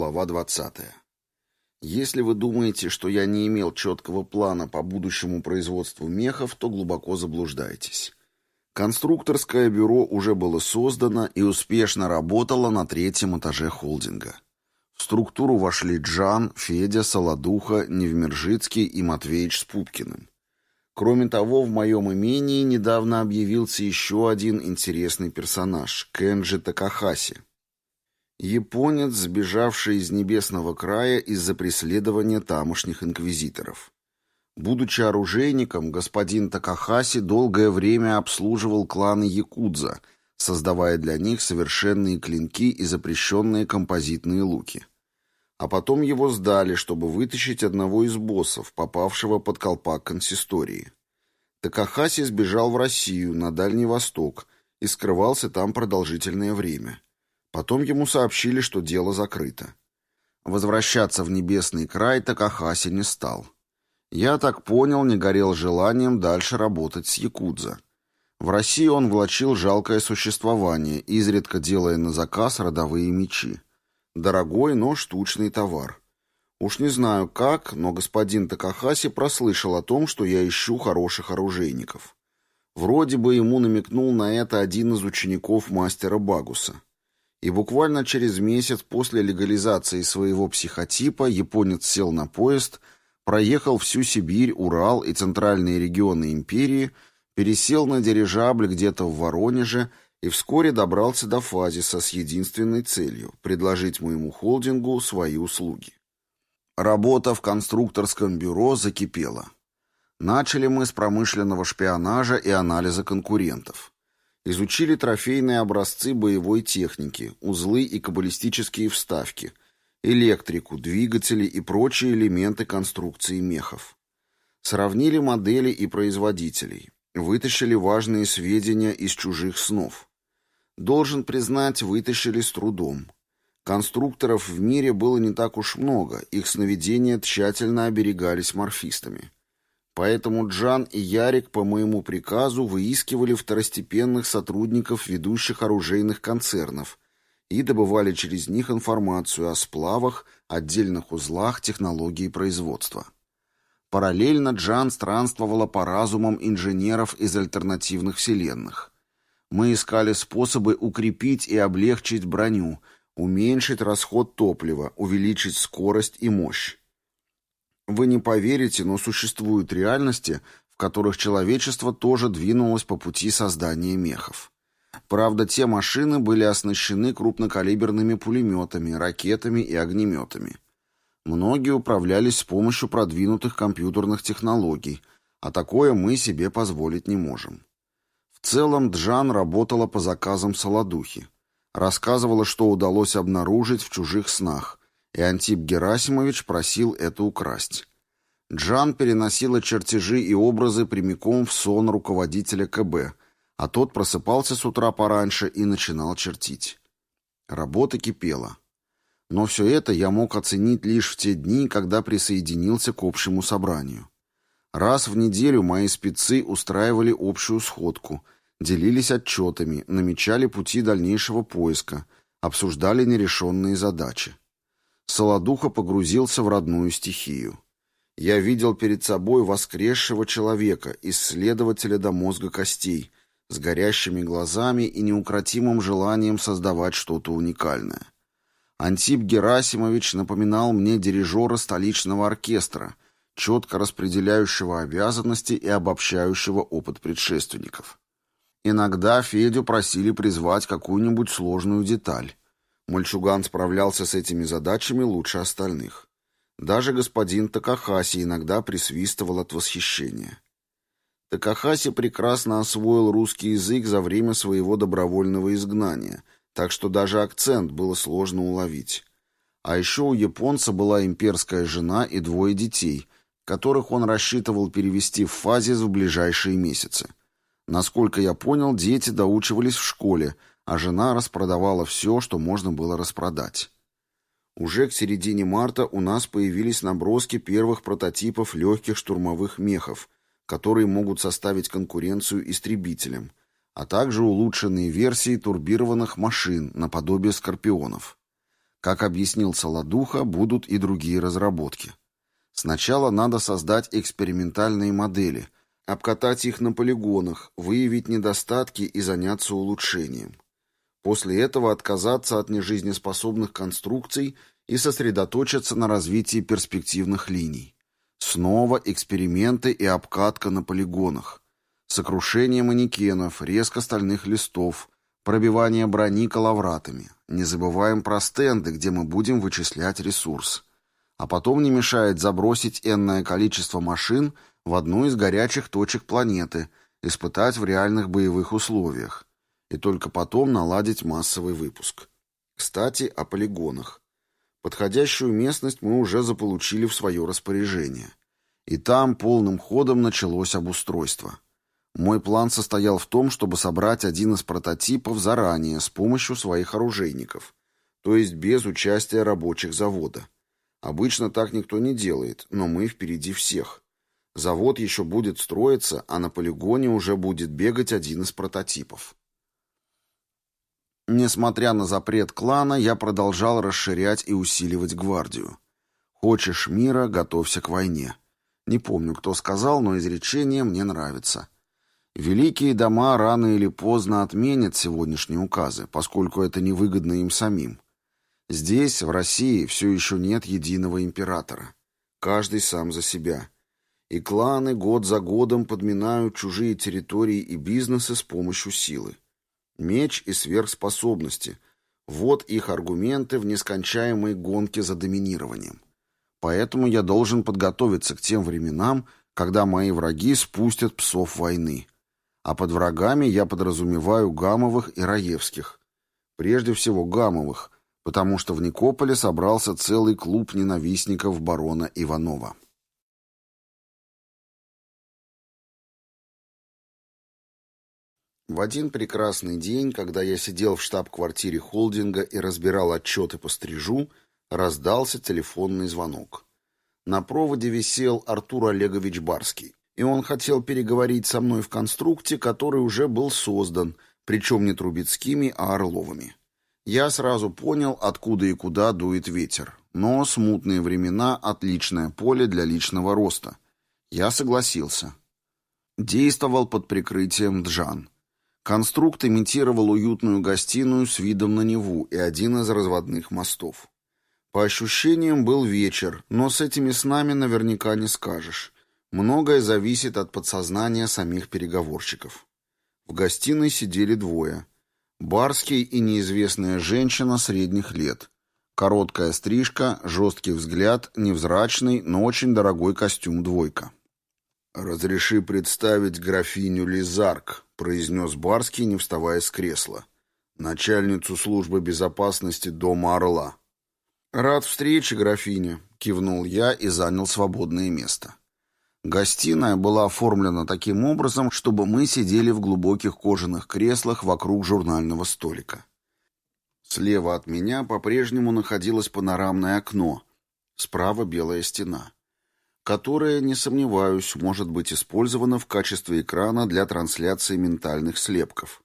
Глава 20. Если вы думаете, что я не имел четкого плана по будущему производству мехов, то глубоко заблуждаетесь. Конструкторское бюро уже было создано и успешно работало на третьем этаже холдинга. В структуру вошли Джан, Федя, Солодуха, Невмержицкий и Матвеич с Пупкиным. Кроме того, в моем имении недавно объявился еще один интересный персонаж – Кенджи Такахаси – Японец, сбежавший из Небесного края из-за преследования тамошних инквизиторов. Будучи оружейником, господин Такахаси долгое время обслуживал кланы Якудза, создавая для них совершенные клинки и запрещенные композитные луки. А потом его сдали, чтобы вытащить одного из боссов, попавшего под колпак консистории. Такахаси сбежал в Россию, на Дальний Восток, и скрывался там продолжительное время. Потом ему сообщили, что дело закрыто. Возвращаться в небесный край Такахаси не стал. Я так понял, не горел желанием дальше работать с Якудза. В России он влачил жалкое существование, изредка делая на заказ родовые мечи. Дорогой, но штучный товар. Уж не знаю как, но господин Такахаси прослышал о том, что я ищу хороших оружейников. Вроде бы ему намекнул на это один из учеников мастера Багуса. И буквально через месяц после легализации своего психотипа японец сел на поезд, проехал всю Сибирь, Урал и центральные регионы империи, пересел на дирижабль где-то в Воронеже и вскоре добрался до Фазиса с единственной целью – предложить моему холдингу свои услуги. Работа в конструкторском бюро закипела. Начали мы с промышленного шпионажа и анализа конкурентов. Изучили трофейные образцы боевой техники, узлы и каббалистические вставки, электрику, двигатели и прочие элементы конструкции мехов. Сравнили модели и производителей. Вытащили важные сведения из чужих снов. Должен признать, вытащили с трудом. Конструкторов в мире было не так уж много, их сновидения тщательно оберегались морфистами. Поэтому Джан и Ярик по моему приказу выискивали второстепенных сотрудников ведущих оружейных концернов и добывали через них информацию о сплавах, отдельных узлах технологии производства. Параллельно Джан странствовала по разумам инженеров из альтернативных вселенных. Мы искали способы укрепить и облегчить броню, уменьшить расход топлива, увеличить скорость и мощь. Вы не поверите, но существуют реальности, в которых человечество тоже двинулось по пути создания мехов. Правда, те машины были оснащены крупнокалиберными пулеметами, ракетами и огнеметами. Многие управлялись с помощью продвинутых компьютерных технологий, а такое мы себе позволить не можем. В целом Джан работала по заказам Солодухи. Рассказывала, что удалось обнаружить в чужих снах, и Антип Герасимович просил это украсть. Джан переносила чертежи и образы прямиком в сон руководителя КБ, а тот просыпался с утра пораньше и начинал чертить. Работа кипела. Но все это я мог оценить лишь в те дни, когда присоединился к общему собранию. Раз в неделю мои спецы устраивали общую сходку, делились отчетами, намечали пути дальнейшего поиска, обсуждали нерешенные задачи. Солодуха погрузился в родную стихию. Я видел перед собой воскресшего человека, исследователя до мозга костей, с горящими глазами и неукротимым желанием создавать что-то уникальное. Антип Герасимович напоминал мне дирижера столичного оркестра, четко распределяющего обязанности и обобщающего опыт предшественников. Иногда Федю просили призвать какую-нибудь сложную деталь. Мальчуган справлялся с этими задачами лучше остальных. Даже господин Такахаси иногда присвистывал от восхищения. Такахаси прекрасно освоил русский язык за время своего добровольного изгнания, так что даже акцент было сложно уловить. А еще у японца была имперская жена и двое детей, которых он рассчитывал перевести в фазис в ближайшие месяцы. Насколько я понял, дети доучивались в школе – а жена распродавала все, что можно было распродать. Уже к середине марта у нас появились наброски первых прототипов легких штурмовых мехов, которые могут составить конкуренцию истребителям, а также улучшенные версии турбированных машин наподобие «Скорпионов». Как объяснил Солодуха, будут и другие разработки. Сначала надо создать экспериментальные модели, обкатать их на полигонах, выявить недостатки и заняться улучшением. После этого отказаться от нежизнеспособных конструкций и сосредоточиться на развитии перспективных линий. Снова эксперименты и обкатка на полигонах. Сокрушение манекенов, резко стальных листов, пробивание брони калавратами. Не забываем про стенды, где мы будем вычислять ресурс. А потом не мешает забросить энное количество машин в одну из горячих точек планеты, испытать в реальных боевых условиях и только потом наладить массовый выпуск. Кстати, о полигонах. Подходящую местность мы уже заполучили в свое распоряжение. И там полным ходом началось обустройство. Мой план состоял в том, чтобы собрать один из прототипов заранее с помощью своих оружейников, то есть без участия рабочих завода. Обычно так никто не делает, но мы впереди всех. Завод еще будет строиться, а на полигоне уже будет бегать один из прототипов. Несмотря на запрет клана, я продолжал расширять и усиливать гвардию. «Хочешь мира, готовься к войне». Не помню, кто сказал, но изречение мне нравится. Великие дома рано или поздно отменят сегодняшние указы, поскольку это невыгодно им самим. Здесь, в России, все еще нет единого императора. Каждый сам за себя. И кланы год за годом подминают чужие территории и бизнесы с помощью силы. Меч и сверхспособности – вот их аргументы в нескончаемой гонке за доминированием. Поэтому я должен подготовиться к тем временам, когда мои враги спустят псов войны. А под врагами я подразумеваю Гамовых и Раевских. Прежде всего Гамовых, потому что в Никополе собрался целый клуб ненавистников барона Иванова. В один прекрасный день, когда я сидел в штаб-квартире холдинга и разбирал отчеты по стрижу, раздался телефонный звонок. На проводе висел Артур Олегович Барский, и он хотел переговорить со мной в конструкте, который уже был создан, причем не Трубецкими, а Орловыми. Я сразу понял, откуда и куда дует ветер, но смутные времена — отличное поле для личного роста. Я согласился. Действовал под прикрытием Джан. Конструкт имитировал уютную гостиную с видом на Неву и один из разводных мостов. По ощущениям был вечер, но с этими снами наверняка не скажешь. Многое зависит от подсознания самих переговорщиков. В гостиной сидели двое. Барский и неизвестная женщина средних лет. Короткая стрижка, жесткий взгляд, невзрачный, но очень дорогой костюм двойка. «Разреши представить графиню Лизарк», — произнес Барский, не вставая с кресла. «Начальницу службы безопасности Дома Орла». «Рад встрече, графиня», — кивнул я и занял свободное место. Гостиная была оформлена таким образом, чтобы мы сидели в глубоких кожаных креслах вокруг журнального столика. Слева от меня по-прежнему находилось панорамное окно, справа белая стена которая, не сомневаюсь, может быть использована в качестве экрана для трансляции ментальных слепков.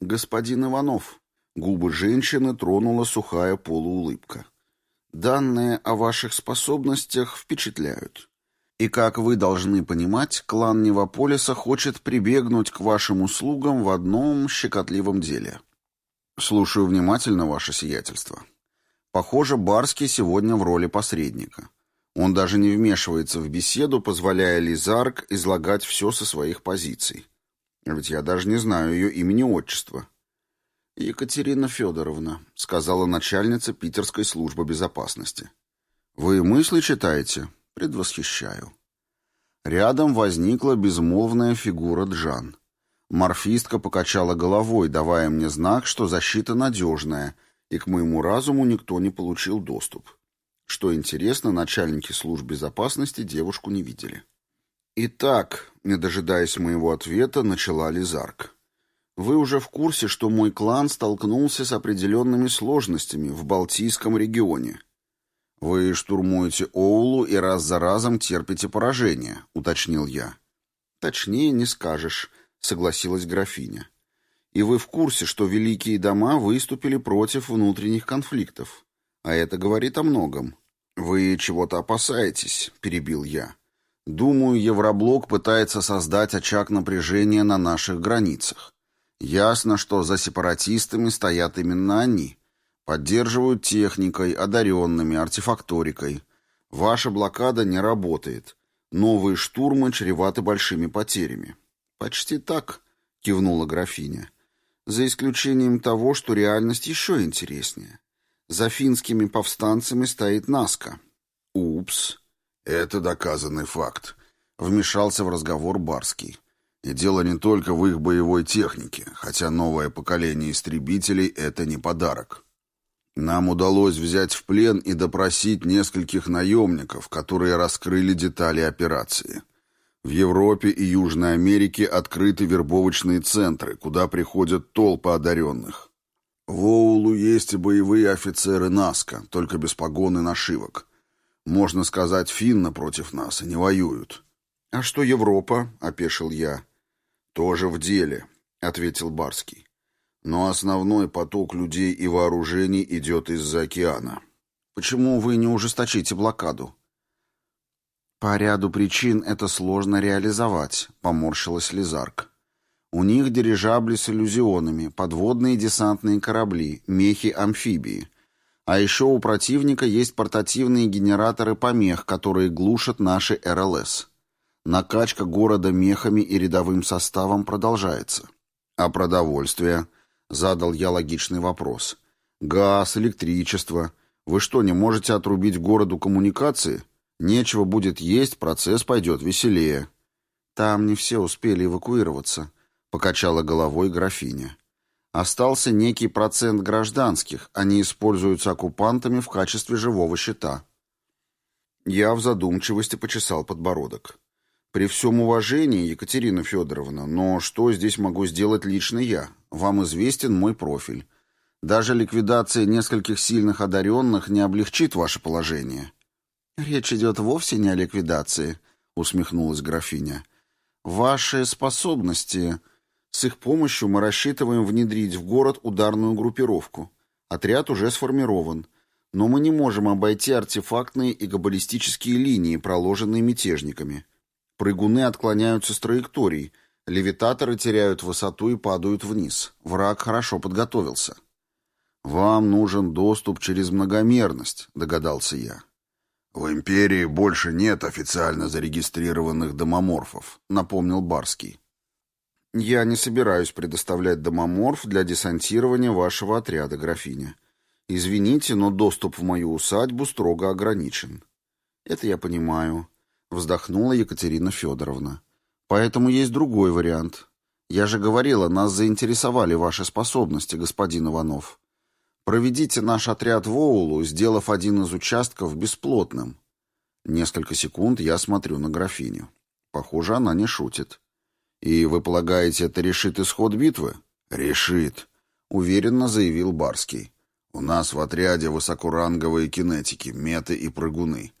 «Господин Иванов», — губы женщины тронула сухая полуулыбка, — «данные о ваших способностях впечатляют. И, как вы должны понимать, клан Невополиса хочет прибегнуть к вашим услугам в одном щекотливом деле. Слушаю внимательно, ваше сиятельство. Похоже, Барский сегодня в роли посредника». Он даже не вмешивается в беседу, позволяя Лизарк излагать все со своих позиций. Ведь я даже не знаю ее имени-отчества. «Екатерина Федоровна», — сказала начальница Питерской службы безопасности. «Вы мысли читаете?» «Предвосхищаю». Рядом возникла безмолвная фигура Джан. Морфистка покачала головой, давая мне знак, что защита надежная, и к моему разуму никто не получил доступ. Что интересно, начальники служб безопасности девушку не видели. «Итак», не дожидаясь моего ответа, начала Лизарк. «Вы уже в курсе, что мой клан столкнулся с определенными сложностями в Балтийском регионе. Вы штурмуете Оулу и раз за разом терпите поражение», — уточнил я. «Точнее не скажешь», — согласилась графиня. «И вы в курсе, что великие дома выступили против внутренних конфликтов. А это говорит о многом. «Вы чего-то опасаетесь», — перебил я. «Думаю, Евроблок пытается создать очаг напряжения на наших границах. Ясно, что за сепаратистами стоят именно они. Поддерживают техникой, одаренными, артефакторикой. Ваша блокада не работает. Новые штурмы чреваты большими потерями». «Почти так», — кивнула графиня. «За исключением того, что реальность еще интереснее. За финскими повстанцами стоит Наска». «Упс, это доказанный факт», — вмешался в разговор Барский. И дело не только в их боевой технике, хотя новое поколение истребителей — это не подарок. Нам удалось взять в плен и допросить нескольких наемников, которые раскрыли детали операции. В Европе и Южной Америке открыты вербовочные центры, куда приходят толпы одаренных. В Оулу есть и боевые офицеры Наска, только без погон и нашивок. Можно сказать, финны против нас и не воюют. «А что Европа?» — опешил я. «Тоже в деле», — ответил Барский. «Но основной поток людей и вооружений идет из-за океана». «Почему вы не ужесточите блокаду?» «По ряду причин это сложно реализовать», — поморщилась Лизарк. «У них дирижабли с иллюзионами, подводные десантные корабли, мехи-амфибии. А еще у противника есть портативные генераторы помех, которые глушат наши РЛС. Накачка города мехами и рядовым составом продолжается. А продовольствие? Задал я логичный вопрос. Газ, электричество. Вы что, не можете отрубить городу коммуникации? Нечего будет есть, процесс пойдет веселее. Там не все успели эвакуироваться, покачала головой графиня. Остался некий процент гражданских, они используются оккупантами в качестве живого щита. Я в задумчивости почесал подбородок. При всем уважении, Екатерина Федоровна, но что здесь могу сделать лично я? Вам известен мой профиль. Даже ликвидация нескольких сильных одаренных не облегчит ваше положение. Речь идет вовсе не о ликвидации, усмехнулась графиня. Ваши способности... С их помощью мы рассчитываем внедрить в город ударную группировку. Отряд уже сформирован. Но мы не можем обойти артефактные и габбалистические линии, проложенные мятежниками. Прыгуны отклоняются с траекторий, левитаторы теряют высоту и падают вниз. Враг хорошо подготовился. «Вам нужен доступ через многомерность», — догадался я. «В Империи больше нет официально зарегистрированных домоморфов», — напомнил Барский. «Я не собираюсь предоставлять домоморф для десантирования вашего отряда, графиня. Извините, но доступ в мою усадьбу строго ограничен». «Это я понимаю вздохнула Екатерина Федоровна. Поэтому есть другой вариант. Я же говорила, нас заинтересовали ваши способности, господин Иванов. Проведите наш отряд в Оулу, сделав один из участков бесплотным. Несколько секунд я смотрю на графиню. Похоже, она не шутит. И вы полагаете, это решит исход битвы? Решит, уверенно заявил Барский. У нас в отряде высокоранговые кинетики, меты и прыгуны.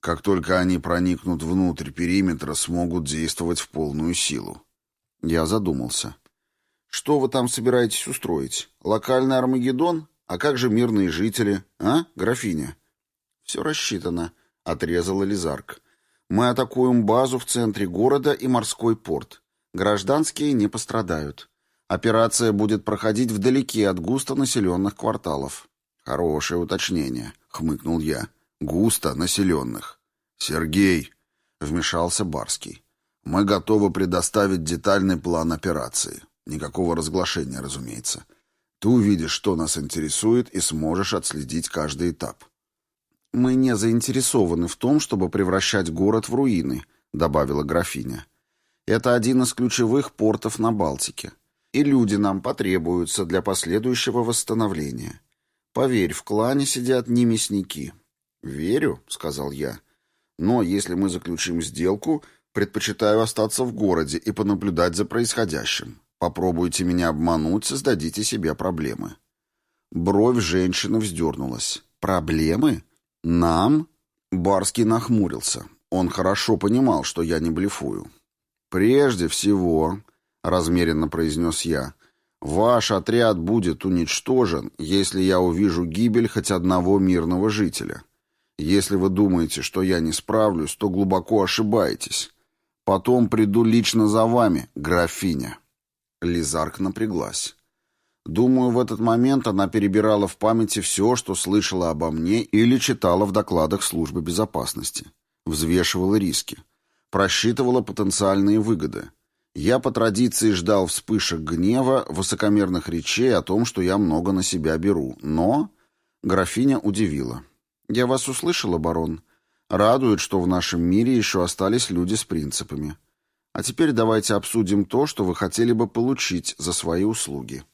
Как только они проникнут внутрь периметра, смогут действовать в полную силу. Я задумался. Что вы там собираетесь устроить? Локальный Армагеддон? А как же мирные жители? А, графиня? Все рассчитано, отрезала Лизарк. Мы атакуем базу в центре города и морской порт. Гражданские не пострадают. Операция будет проходить вдалеке от густонаселенных кварталов. Хорошее уточнение, хмыкнул я. Густо населенных. «Сергей», — вмешался Барский, — «мы готовы предоставить детальный план операции. Никакого разглашения, разумеется. Ты увидишь, что нас интересует, и сможешь отследить каждый этап». «Мы не заинтересованы в том, чтобы превращать город в руины», — добавила графиня. «Это один из ключевых портов на Балтике, и люди нам потребуются для последующего восстановления. Поверь, в клане сидят не мясники». «Верю», — сказал я, — но если мы заключим сделку, предпочитаю остаться в городе и понаблюдать за происходящим. Попробуйте меня обмануть, создадите себе проблемы». Бровь женщины вздернулась. «Проблемы? Нам?» Барский нахмурился. Он хорошо понимал, что я не блефую. «Прежде всего», — размеренно произнес я, Ваш отряд будет уничтожен, если я увижу гибель хоть одного мирного жителя. Если вы думаете, что я не справлюсь, то глубоко ошибаетесь. Потом приду лично за вами, графиня». Лизарк напряглась. Думаю, в этот момент она перебирала в памяти все, что слышала обо мне или читала в докладах службы безопасности. Взвешивала риски. Просчитывала потенциальные выгоды. Я по традиции ждал вспышек гнева, высокомерных речей о том, что я много на себя беру. Но графиня удивила. «Я вас услышала, барон. Радует, что в нашем мире еще остались люди с принципами. А теперь давайте обсудим то, что вы хотели бы получить за свои услуги».